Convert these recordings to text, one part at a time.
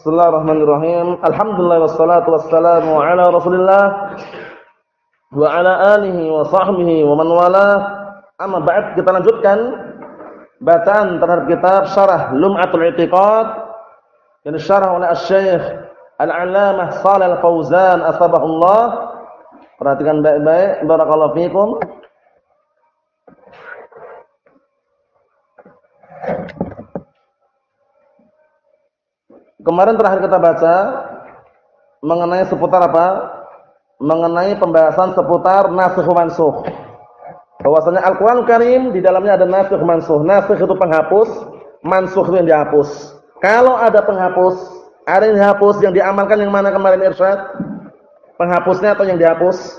Bismillahirrahmanirrahim. Alhamdulillah wassalatu wassalamu ala Rasulillah wa ala alihi wa sahbihi wa man wala. Amma ba'd kita lanjutkan bacaan terhadap kitab Syarah Lum'atul I'tiqad yang disyarah oleh Asy-Syaikh Al-'Allamah Shalal Fauzan asbahullah. Perhatikan baik-baik barakallahu fikum. Kemarin terakhir kita baca mengenai seputar apa? Mengenai pembahasan seputar nasikh mansukh. Bahwasanya Al-Qur'an Karim di dalamnya ada nasikh mansukh. Nasikh itu penghapus, mansukh itu yang dihapus. Kalau ada penghapus, ada yang dihapus, yang diamalkan yang mana kemarin Irsyad? Penghapusnya atau yang dihapus?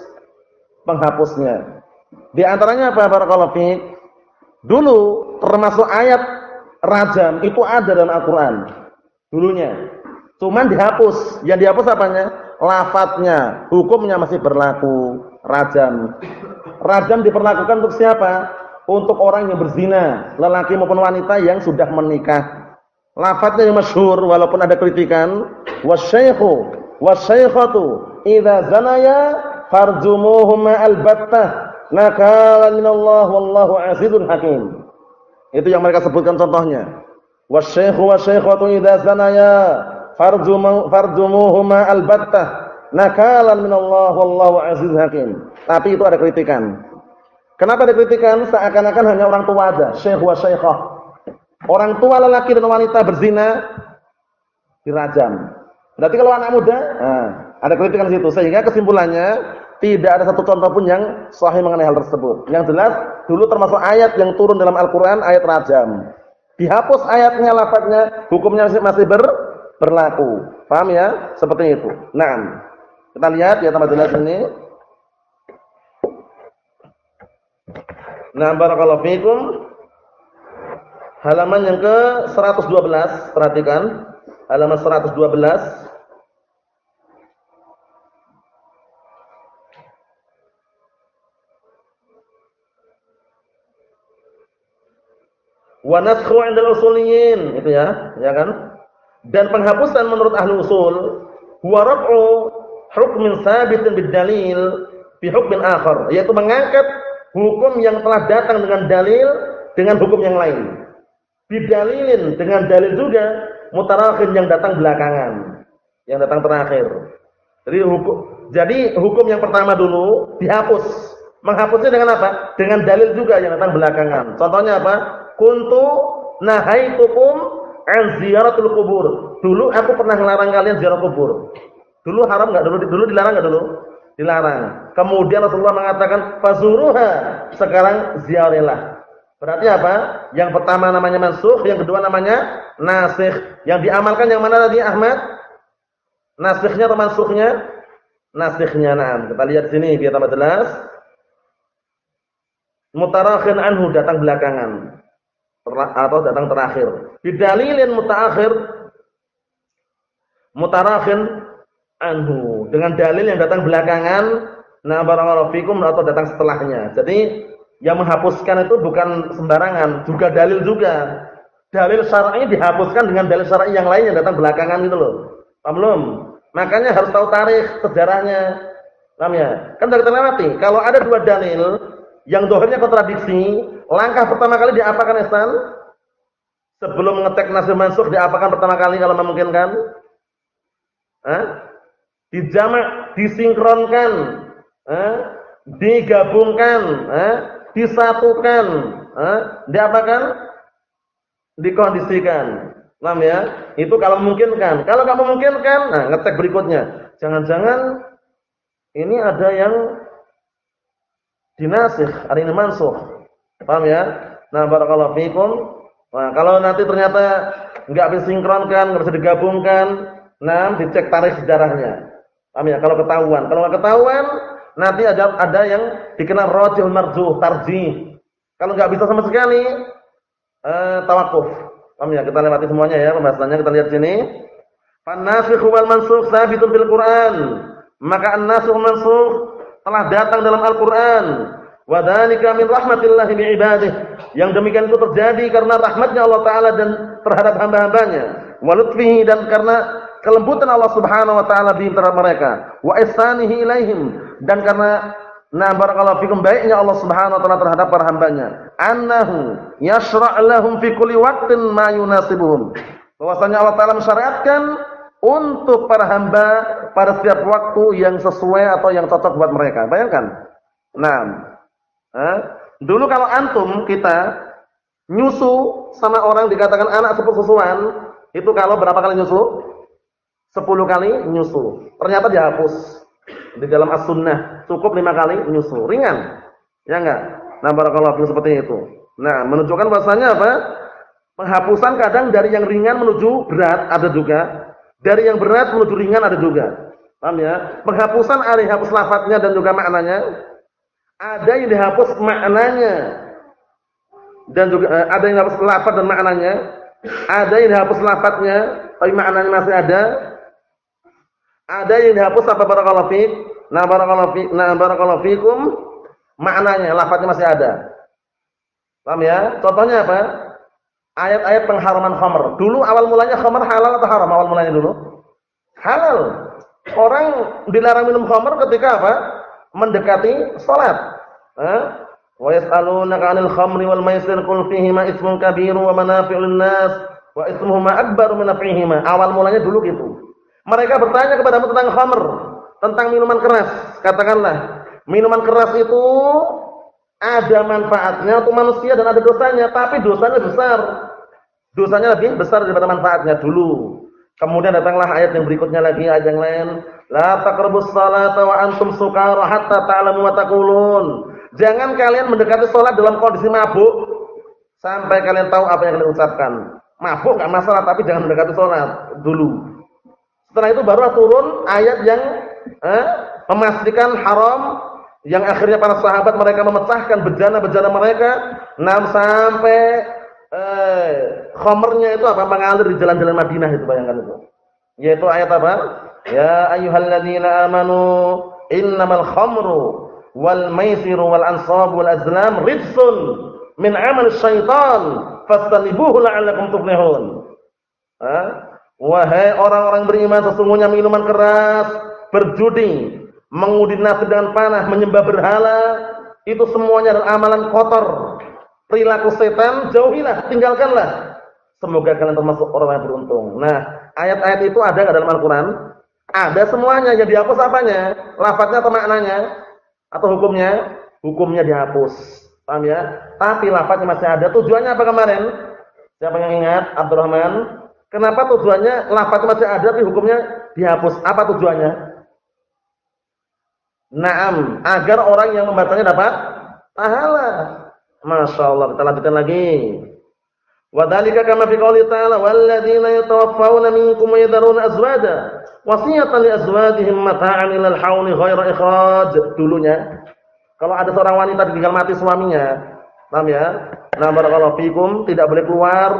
Penghapusnya. Di antaranya apa barakallahu fiik? Dulu termasuk ayat rajam itu ada dalam Al-Qur'an dulunya. Cuman dihapus. Yang dihapus apanya? Lafadznya. Hukumnya masih berlaku. Rajam. Rajam diperlakukan untuk siapa? Untuk orang yang berzina, lelaki maupun wanita yang sudah menikah. Lafadznya yang masyhur walaupun ada kritikan, wasyaikhu wasyaikhatu idza zanaya farjumuhuma albattah nakalan minallah wallahu azizun hakim. Itu yang mereka sebutkan contohnya. Wasyekhu wasyaikhatu idza zanaya farjumu farjumuhuma albattah nakalan minallah wallahu aziz hakim. Tapi itu ada kritikan. Kenapa ada kritikan? Seakan-akan hanya orang tua aja, syekh wa syaikhah. Orang tua lelaki dan wanita berzina dirajam. Berarti kalau anak muda, nah, ada kritikan di situ. Sehingga kesimpulannya tidak ada satu contoh pun yang sahih mengenai hal tersebut. Yang jelas dulu termasuk ayat yang turun dalam Al-Qur'an ayat rajam. Dihapus ayatnya, lafadznya, hukumnya masih, ber, berlaku. Paham ya? Seperti itu. Nah, kita lihat ya teman jelas ini. Nah, barakallahu fikum. Halaman yang ke 112, perhatikan. Halaman 112. Wa naskhu 'indal usuliyin itu ya ya kan? Dan penghapusan menurut ahli usul huwa raf'u hukmin sabitin bidalil bi hukmin akhar yaitu mengangkat hukum yang telah datang dengan dalil dengan hukum yang lain. Bidalilin dengan dalil juga mutarakhin yang datang belakangan yang datang terakhir. Jadi hukum jadi hukum yang pertama dulu dihapus. Menghapusnya dengan apa? Dengan dalil juga yang datang belakangan. Contohnya apa kuntu nahaitukum an ziyaratul kubur. Dulu aku pernah melarang kalian ziarah kubur. Dulu haram enggak dulu? Dulu dilarang enggak dulu? Dilarang. Kemudian Rasulullah mengatakan fazuruha. Sekarang ziarilah. Berarti apa? Yang pertama namanya mansukh, yang kedua namanya nasikh. Yang diamalkan yang mana tadi Ahmad? Nasikhnya atau mansukhnya? Nasikhnya. Nah, kita lihat sini biar tambah jelas. Mutarakhin anhu datang belakangan atau datang terakhir. Bidalilin mutaakhir mutarakhin anhu dengan dalil yang datang belakangan nah barakallahu fikum atau datang setelahnya. Jadi yang menghapuskan itu bukan sembarangan, juga dalil juga. Dalil syar'i dihapuskan dengan dalil syar'i yang lain yang datang belakangan itu loh. Paham? Makanya harus tahu tarikh sejarahnya. Paham ya? Kan sudah kita lewati. Kalau ada dua dalil yang dohirnya kontradiksi, langkah pertama kali diapakan Ihsan? Sebelum ngecek nasib mansukh diapakan pertama kali kalau memungkinkan? Hah? Dijamak, disinkronkan, Hah? digabungkan, Hah? disatukan, Hah? diapakan? Dikondisikan. Paham ya? Itu kalau memungkinkan. Kalau kamu memungkinkan, nah ngecek berikutnya. Jangan-jangan ini ada yang dinasikh, ada ini mansuh. Paham ya? Nah, barakallahu fikum. Nah, kalau nanti ternyata enggak bisa sinkronkan, enggak bisa digabungkan, nah dicek tarikh sejarahnya. Paham ya? Kalau ketahuan, kalau enggak ketahuan, nanti ada ada yang dikenal rajih marjuh, tarjih. Kalau enggak bisa sama sekali, eh tawakuf. Paham ya? Kita lewati semuanya ya pembahasannya, kita lihat sini. Fan-nasikh wal mansukh sabitun fil Qur'an. Maka an-nasikh mansukh telah datang dalam Al-Qur'an. Wa dzalika min rahmatillah bi ibadihi. Yang demikian itu terjadi karena rahmatnya Allah taala dan terhadap hamba-hambanya. Wa lutfihi dan karena kelembutan Allah Subhanahu wa taala di antara mereka, wa ihsanihi ilaihim dan karena Nah barakallahu fikum baiknya Allah Subhanahu wa taala terhadap para hambanya. Annahu yashra' lahum fi kulli waqtin ma yunasibuhum. Bahwasanya Allah taala mensyariatkan untuk para hamba pada setiap waktu yang sesuai atau yang cocok buat mereka. Bayangkan. Nah, eh? dulu kalau antum kita nyusu sama orang dikatakan anak sepupu-susuan, itu kalau berapa kali nyusu? Sepuluh kali nyusu. Ternyata dihapus di dalam as-sunnah cukup lima kali menyusu ringan ya enggak nah barakallahu seperti itu nah menunjukkan bahasanya apa penghapusan kadang dari yang ringan menuju berat ada juga dari yang berat menuju ringan ada juga paham ya penghapusan ada hapus lafadznya dan juga maknanya ada yang dihapus maknanya dan juga eh, ada yang hapus lafadz dan maknanya ada yang dihapus lafadznya tapi maknanya masih ada ada yang dihapus apa barakallahu fiik? Nah barakallahu fiik, nah barakallahu fiikum maknanya lafaznya masih ada. Paham ya? Contohnya apa? Ayat-ayat pengharaman khamr. Dulu awal mulanya khamr halal atau haram awal mulanya dulu? Halal. Orang dilarang minum khamr ketika apa? Mendekati salat. Eh? Wa yas'alunaka 'anil khamri wal maisir qul fihima ismun kabirun wa manafi'un lin-nas wa ismuhuma akbaru min naf'ihima. Awal mulanya dulu gitu. Mereka bertanya kepadamu tentang khamr, tentang minuman keras. Katakanlah, minuman keras itu ada manfaatnya untuk manusia dan ada dosanya, tapi dosanya besar. Dosanya lebih besar daripada manfaatnya dulu. Kemudian datanglah ayat yang berikutnya lagi ayat yang lain, la taqrabus salata wa antum sukara hatta ta'lamu ma taqulun. Jangan kalian mendekati salat dalam kondisi mabuk sampai kalian tahu apa yang kalian ucapkan. Mabuk enggak masalah, tapi jangan mendekati salat dulu. Setelah itu baru turun ayat yang eh, memastikan haram yang akhirnya para sahabat mereka memecahkan bejana-bejana mereka enam sampai eh, khomernya itu apa mengalir di jalan-jalan Madinah itu bayangkan itu. Yaitu ayat apa? Ya ayyuhalladzina amanu innamal khamru wal maisiru wal ansabu wal azlam rijsun min amal syaitan fastanibuhu la'allakum tuflihun. Ha? Wahai orang-orang beriman sesungguhnya minuman keras, berjudi, mengudi nasib dengan panah, menyembah berhala, itu semuanya adalah amalan kotor. Perilaku setan jauhilah, tinggalkanlah. Semoga kalian termasuk orang yang beruntung. Nah, ayat-ayat itu ada enggak dalam Al-Qur'an? Ada semuanya. Yang dihapus apanya? Lafadznya atau maknanya? Atau hukumnya? Hukumnya dihapus. Paham ya? Tapi lafadznya masih ada. Tujuannya apa kemarin? Siapa yang ingat? Abdurrahman? Kenapa tujuannya lafaz masih ada tapi hukumnya dihapus? Apa tujuannya? Naam, agar orang yang membacanya dapat pahala. Masya Allah, kita lanjutkan lagi. Wadhalika kama fi qouli ta'ala walladzina yatawaffawna minkum wa yadharuna azwaja wasiyatan li azwajihim mata'an ilal hauli ghaira ikhraj. Dulunya kalau ada seorang wanita ditinggal mati suaminya, paham ya? Nah, barakallahu fikum tidak boleh keluar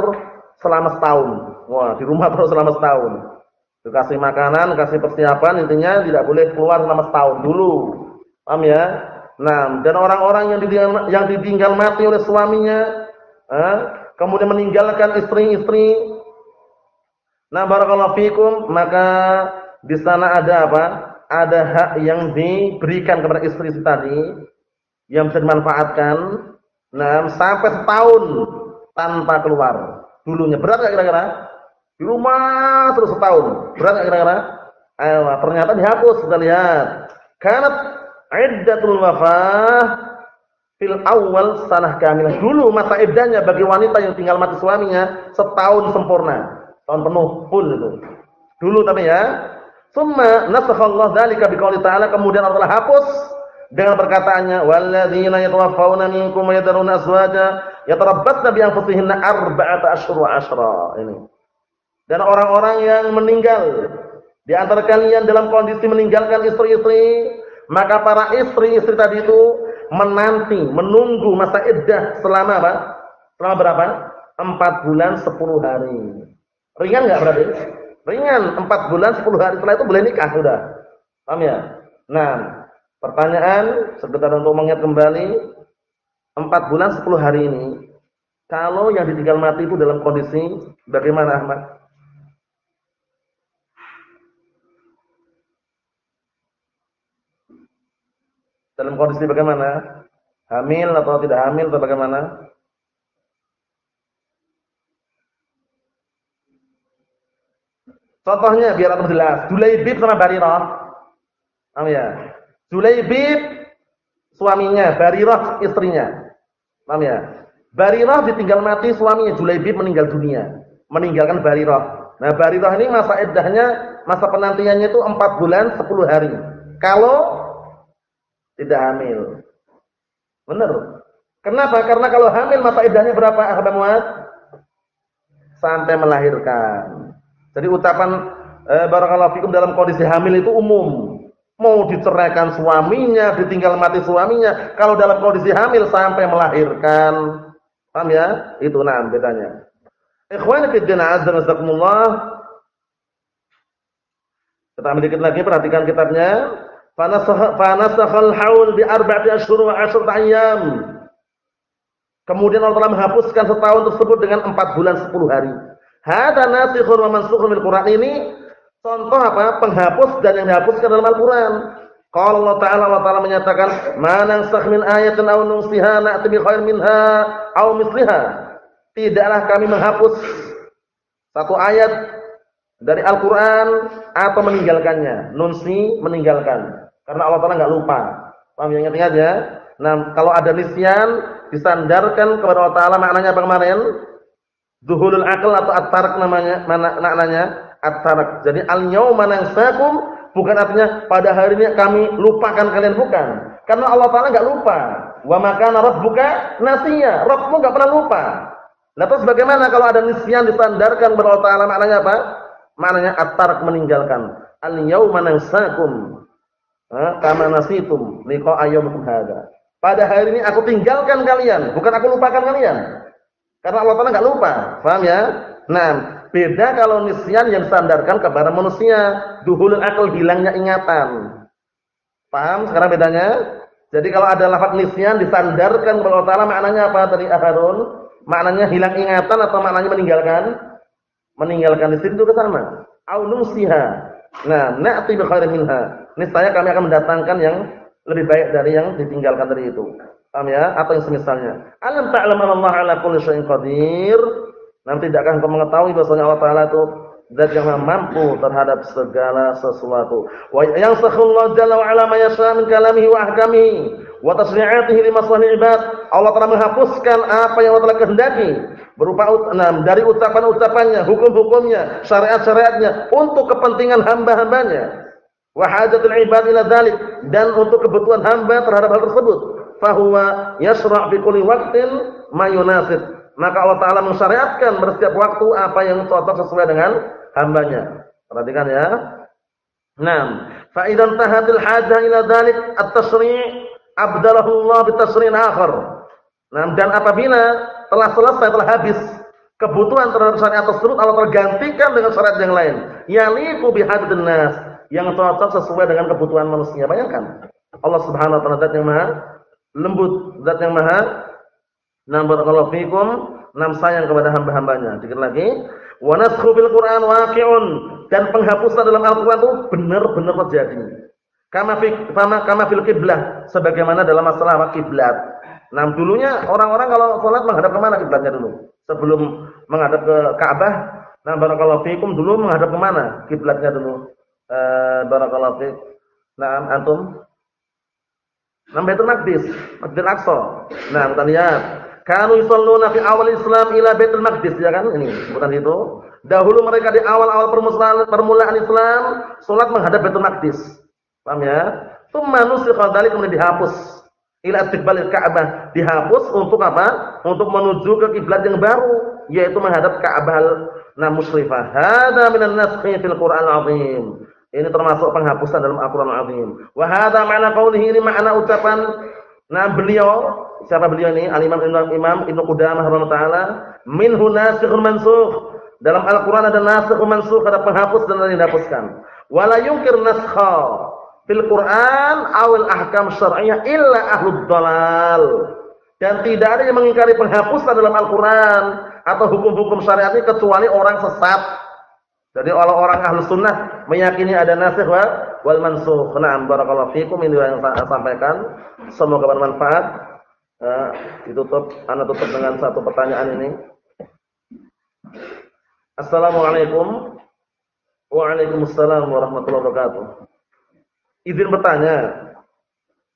selama setahun. Wah, di rumah terus selama setahun. Dikasih makanan, kasih persiapan, intinya tidak boleh keluar selama setahun dulu. Paham ya? Nah, dan orang-orang yang ditinggal, yang ditinggal mati oleh suaminya, eh, kemudian meninggalkan istri-istri, nah barakallahu fikum, maka di sana ada apa? Ada hak yang diberikan kepada istri-istri tadi yang bisa dimanfaatkan, nah sampai setahun tanpa keluar dulunya. Berat gak kira-kira? Di rumah terus setahun. Berat gak kira-kira? Ayo, ternyata dihapus. Kita lihat. Kanat iddatul wafah fil awal sanah kamilah. Dulu masa iddahnya bagi wanita yang tinggal mati suaminya setahun sempurna. Tahun penuh full itu. Dulu tapi ya. Summa nasakhallahu dzalika biqouli ta'ala kemudian Allah hapus dengan perkataannya walladzina yatawaffawna minkum wa yadruna azwaja yatarabbasna bi anfusihinna arba'ata asyhur wa asyra ini dan orang-orang yang meninggal di antara kalian dalam kondisi meninggalkan istri-istri maka para istri-istri tadi itu menanti menunggu masa iddah selama apa? Selama berapa? Empat bulan sepuluh hari. Ringan enggak berarti? Ringan. Empat bulan sepuluh hari setelah itu boleh nikah sudah. Paham ya? Nah Pertanyaan sekedar untuk mengingat kembali. Empat bulan sepuluh hari ini kalau yang ditinggal mati itu dalam kondisi bagaimana Ahmad? Dalam kondisi bagaimana? Hamil atau tidak hamil atau bagaimana? Contohnya biar lebih jelas. Julaibib sama Barirah. Paham ya? Suaminya, Barirah istrinya. Paham ya? Barirah ditinggal mati suaminya, Julaibib meninggal dunia. Meninggalkan Barirah. Nah, Barirah ini masa iddahnya, masa penantiannya itu 4 bulan 10 hari. Kalau tidak hamil. Benar. Kenapa? Karena kalau hamil masa iddahnya berapa, Ahbab Muad? Sampai melahirkan. Jadi ucapan eh, barakallahu fikum dalam kondisi hamil itu umum. Mau diceraikan suaminya, ditinggal mati suaminya, kalau dalam kondisi hamil sampai melahirkan. Paham ya? Itu nah bedanya. Ikhwani fi din azza. Kita ambil dikit lagi perhatikan kitabnya. Fanasakhal haul bi arba'ati ashhur wa 10 ayyam. Kemudian Allah telah menghapuskan setahun tersebut dengan 4 bulan 10 hari. Hada nasikhun wa mansukhun fil Qur'an ini contoh apa? Penghapus dan yang dihapuskan dalam Al-Qur'an. Kalau Allah Ta'ala Allah Ta'ala menyatakan, "Ma nansakh min ayatin aw nunsiha na'ti bi khairin minha aw misliha." Tidaklah kami menghapus satu ayat dari Al-Qur'an atau meninggalkannya. Nunsi meninggalkan. Karena Allah Ta'ala enggak lupa. Paham yang ingat-ingat ya? Nah, kalau ada nisyan disandarkan kepada Allah Ta'ala maknanya apa kemarin? Zuhulul akal atau at-tarak namanya, mana maknanya? At-tarak. Jadi al-yauma nansakum bukan artinya pada hari ini kami lupakan kalian bukan. Karena Allah Taala enggak lupa. Wa makana rabbuka nasiya. Rabbmu enggak pernah lupa. Nah terus bagaimana kalau ada nisyan disandarkan kepada Allah Taala maknanya apa? Maknanya at-tarak meninggalkan. Al-yauma nansakum. Kama nasitum liqa ayyamikum hada. Pada hari ini aku tinggalkan kalian, bukan aku lupakan kalian. Karena Allah Taala nggak lupa, paham ya? Nah, beda kalau nisyan yang disandarkan kepada manusia, duhul akal hilangnya ingatan. Paham sekarang bedanya? Jadi kalau ada lafaz nisyan disandarkan kepada Allah Taala maknanya apa tadi Harun? Maknanya hilang ingatan atau maknanya meninggalkan? Meninggalkan di situ ke sama. Au nusiha. Nah, na'ti bi khairin minha. Niscaya kami akan mendatangkan yang lebih baik dari yang ditinggalkan dari itu. Paham ya? Atau yang semisalnya. Alam ta'lam Allah ala kulli syai'in qadir? Nanti tidakkah engkau mengetahui bahwasanya Allah Taala itu zat yang mampu terhadap segala sesuatu. Wa yansakhullahu jalla wa ala ma yasha min kalamihi wa ahkamihi wa tasri'atihi ibad. Allah telah menghapuskan apa yang Allah telah kehendaki berupa enam dari ucapan-ucapannya, hukum-hukumnya, syariat-syariatnya untuk kepentingan hamba-hambanya. Wa hajatul ibad ila dzalik dan untuk kebutuhan hamba terhadap hal tersebut fahuwa yasra' fi kulli waqtin ma yunasib. Maka Allah Taala mensyariatkan setiap waktu apa yang cocok sesuai dengan hambanya. Perhatikan ya. Naam. Fa idzan tahatil hajah ila dzalik at-tasri' abdalahu Allah bi tasri'in akhar. Naam dan apabila telah selesai telah habis kebutuhan terhadap syariat tersebut Allah tergantikan dengan syariat yang lain. Yaliqu bi hadin nas yang cocok sesuai dengan kebutuhan manusia. Bayangkan. Allah Subhanahu wa taala yang Maha lembut, zat yang maha. Nam barakallahu fikum, nam sayang kepada hamba-hambanya. Dikit lagi, wa naskhu Qur'an waqi'un dan penghapusan dalam Al-Qur'an itu benar-benar terjadi. Kama fi kama fil kiblah sebagaimana dalam masalah kiblat. Nah, dulunya orang-orang kalau salat menghadap ke mana kiblatnya dulu? Sebelum menghadap ke Ka'bah, nah barakallahu fikum dulu menghadap ke mana kiblatnya dulu? Eh barakallahu fikum. Nah, antum Nah, Baitul Maqdis, Masjidil Aqsa. Nah, kita lihat. Kanu yusalluna fi awal Islam ila Baitul Maqdis, ya kan? Ini sebutan itu. Dahulu mereka di awal-awal permulaan, permulaan Islam salat menghadap Baitul Maqdis. Paham ya? Tsumma nusikha dzalik kemudian dihapus ila istiqbalil Ka'bah. Dihapus untuk apa? Untuk menuju ke kiblat yang baru, yaitu menghadap Ka'bah nah musyrifah. Hada minan naskhi fil Qur'an al-'azim. Ini termasuk penghapusan dalam Al-Qur'an Al-Azim. Wa hadza ma'na qaulihi ini makna ucapan nah beliau, siapa beliau ini? Al-Imam Imam Ibnu Qudamah rahimahullah taala, minhu nasikhun mansukh. Dalam Al-Qur'an ada nasikhun mansukh, ada penghapus dan ada yang dihapuskan. Wala yunkir naskha fil Qur'an awil ahkam syar'iyyah illa ahlud dalal. Dan tidak ada yang mengingkari penghapusan dalam Al-Qur'an atau hukum-hukum syariat ini kecuali orang sesat Jadi kalau orang ahlu sunnah meyakini ada nasikh wa wal mansukh. Naam barakallahu fikum ini yang saya sampaikan. Semoga bermanfaat. Uh, ditutup, anda tutup dengan satu pertanyaan ini. Assalamualaikum. Waalaikumsalam warahmatullahi wabarakatuh. Izin bertanya,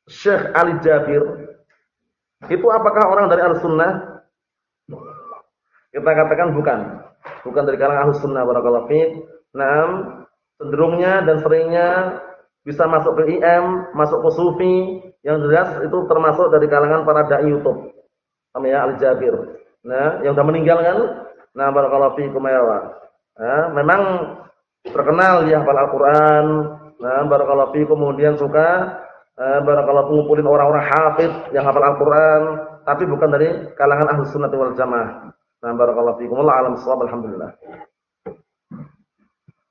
Syekh Ali Jabir itu apakah orang dari Al-Sunnah? Kita katakan bukan. Bukan dari kalangan Al-Sunnah barakallahu fiik. Naam, cenderungnya dan seringnya bisa masuk ke IM, masuk ke Sufi, yang jelas itu termasuk dari kalangan para dai YouTube. Namanya Al-Jabir. Nah, yang sudah meninggal kan? Nah, barakallahu fiikum ya Nah, memang terkenal dia hafal Al-Qur'an. Nah, barakallahu fiikum kemudian suka eh, barakallahu ngumpulin orang-orang hafid yang hafal Al-Qur'an, tapi bukan dari kalangan Ahlus Sunnah wal Jamaah. Nah, barakallahu fiikum. Allah alam shawab. Alhamdulillah.